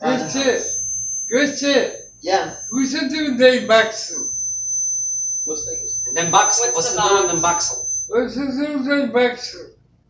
Goście, goście, Yeah. we should do Baxel. What's that? Then baksel. What's the ze Then box? den baksel? We should.